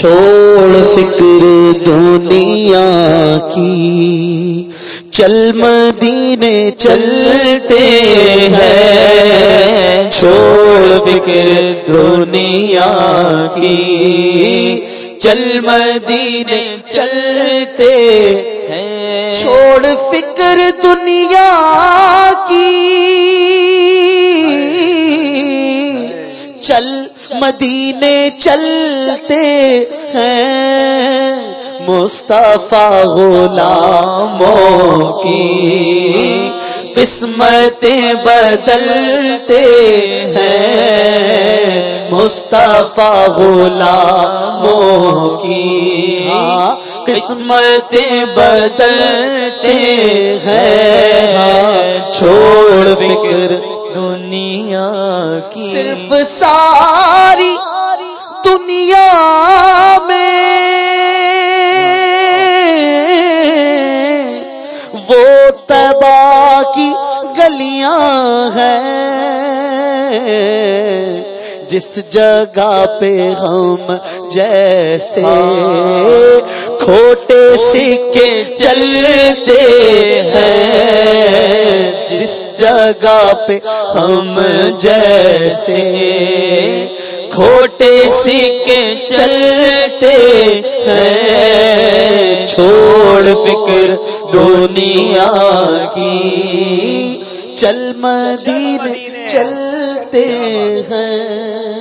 چھوڑ فکر دنیا کی۔ چل مدینے چلتے ہیں، چھوڑ فکر دنیا کی۔ چل مدینے چلتے ہیں، چھوڑ فکر دنیا چل مدینے چلتے ہیں۔ مصطفیٰ غلاموں کی قسمتیں بدلتے ہیں۔ مصطفیٰ غلاموں کی قسمتیں بدلتے ہیں۔ چھوڑ فکر دنیا کی صرف ساری دنیا میں وہ تباہ کی گلیاں ہیں جس جگہ پہ ہم جیسے کھوٹے سکے چلتے جگہ پہ ہم جیسے کھوٹے سکے چلتے ہیں۔ چھوڑ فکر دنیا کی، چل مدین چلتے ہیں۔